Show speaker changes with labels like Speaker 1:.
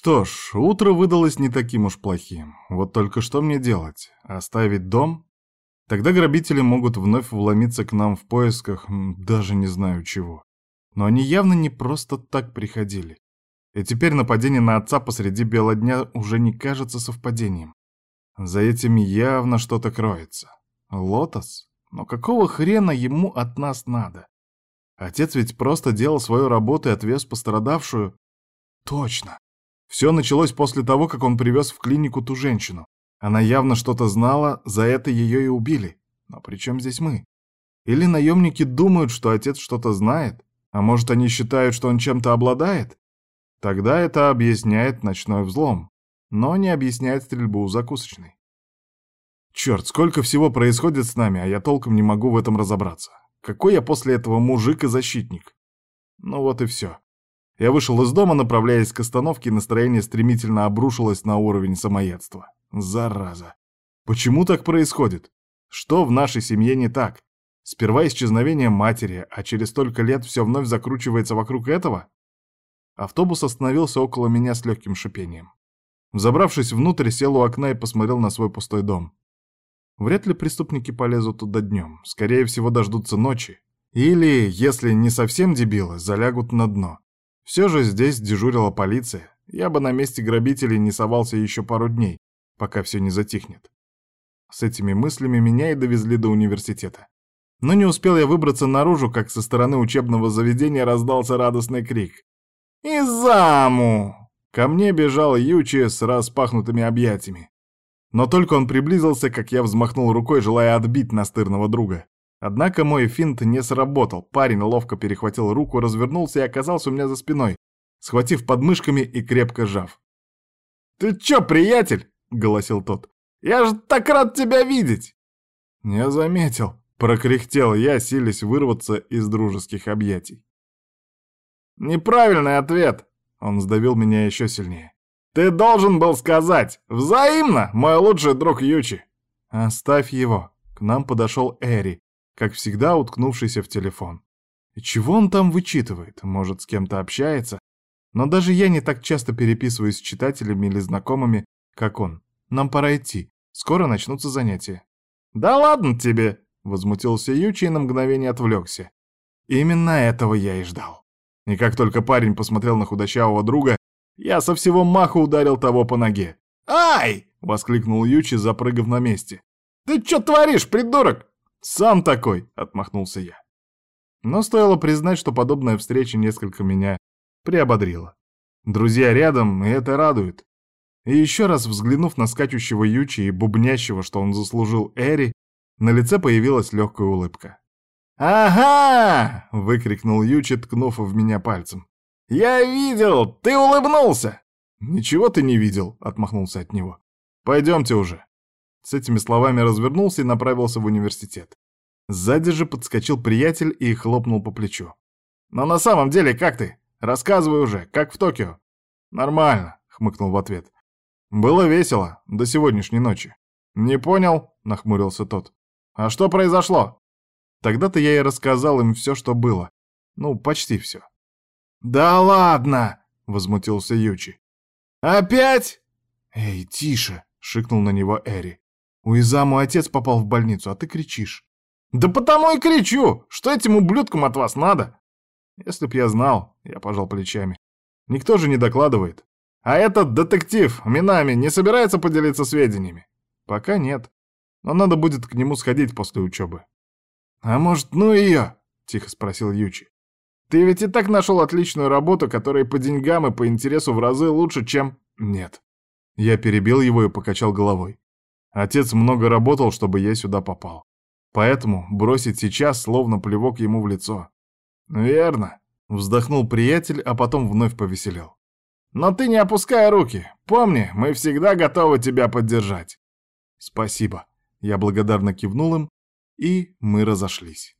Speaker 1: Что ж, утро выдалось не таким уж плохим. Вот только что мне делать? Оставить дом? Тогда грабители могут вновь вломиться к нам в поисках, даже не знаю чего. Но они явно не просто так приходили. И теперь нападение на отца посреди бела дня уже не кажется совпадением. За этим явно что-то кроется. Лотос? Но какого хрена ему от нас надо? Отец ведь просто делал свою работу и отвез пострадавшую. Точно. Все началось после того, как он привез в клинику ту женщину. Она явно что-то знала, за это ее и убили. Но при чем здесь мы? Или наемники думают, что отец что-то знает? А может, они считают, что он чем-то обладает? Тогда это объясняет ночной взлом, но не объясняет стрельбу у закусочной. Черт, сколько всего происходит с нами, а я толком не могу в этом разобраться. Какой я после этого мужик и защитник? Ну вот и все. Я вышел из дома, направляясь к остановке, и настроение стремительно обрушилось на уровень самоедства. Зараза. Почему так происходит? Что в нашей семье не так? Сперва исчезновение матери, а через столько лет все вновь закручивается вокруг этого? Автобус остановился около меня с легким шипением. Забравшись внутрь, сел у окна и посмотрел на свой пустой дом. Вряд ли преступники полезут туда днем. Скорее всего, дождутся ночи. Или, если не совсем дебилы, залягут на дно. Все же здесь дежурила полиция. Я бы на месте грабителей не совался еще пару дней, пока все не затихнет. С этими мыслями меня и довезли до университета. Но не успел я выбраться наружу, как со стороны учебного заведения раздался радостный крик. «Изаму!» Ко мне бежал Ючи с распахнутыми объятиями. Но только он приблизился, как я взмахнул рукой, желая отбить настырного друга. Однако мой финт не сработал. Парень ловко перехватил руку, развернулся и оказался у меня за спиной, схватив подмышками и крепко сжав. «Ты чё, приятель?» — голосил тот. «Я же так рад тебя видеть!» «Не заметил», — прокряхтел я, силясь вырваться из дружеских объятий. «Неправильный ответ!» — он сдавил меня еще сильнее. «Ты должен был сказать! Взаимно, мой лучший друг Ючи!» «Оставь его!» К нам подошел Эри, как всегда уткнувшийся в телефон. И чего он там вычитывает? Может, с кем-то общается? Но даже я не так часто переписываюсь с читателями или знакомыми, как он. Нам пора идти. Скоро начнутся занятия. «Да ладно тебе!» — возмутился Ючи и на мгновение отвлекся. Именно этого я и ждал. И как только парень посмотрел на худощавого друга, я со всего маха ударил того по ноге. «Ай!» — воскликнул Ючи, запрыгав на месте. «Ты что творишь, придурок?» «Сам такой!» — отмахнулся я. Но стоило признать, что подобная встреча несколько меня приободрила. Друзья рядом, и это радует. И еще раз взглянув на скачущего Ючи и бубнящего, что он заслужил Эри, на лице появилась легкая улыбка. «Ага!» — выкрикнул Ючи, ткнув в меня пальцем. «Я видел! Ты улыбнулся!» «Ничего ты не видел!» — отмахнулся от него. «Пойдемте уже!» С этими словами развернулся и направился в университет. Сзади же подскочил приятель и хлопнул по плечу. «Но на самом деле, как ты? Рассказывай уже, как в Токио?» «Нормально», — хмыкнул в ответ. «Было весело, до сегодняшней ночи». «Не понял», — нахмурился тот. «А что произошло?» Тогда-то я и рассказал им все, что было. Ну, почти все. «Да ладно!» — возмутился Ючи. «Опять?» «Эй, тише!» — шикнул на него Эри. У Изаму отец попал в больницу, а ты кричишь. Да потому и кричу! Что этим ублюдкам от вас надо? Если б я знал, я пожал плечами. Никто же не докладывает. А этот детектив Минами не собирается поделиться сведениями? Пока нет. Но надо будет к нему сходить после учебы. А может, ну ее? Тихо спросил Ючи. Ты ведь и так нашел отличную работу, которая по деньгам и по интересу в разы лучше, чем... Нет. Я перебил его и покачал головой. Отец много работал, чтобы я сюда попал. Поэтому бросить сейчас словно плевок ему в лицо. Верно, вздохнул приятель, а потом вновь повеселел. Но ты не опускай руки. Помни, мы всегда готовы тебя поддержать. Спасибо. Я благодарно кивнул им, и мы разошлись.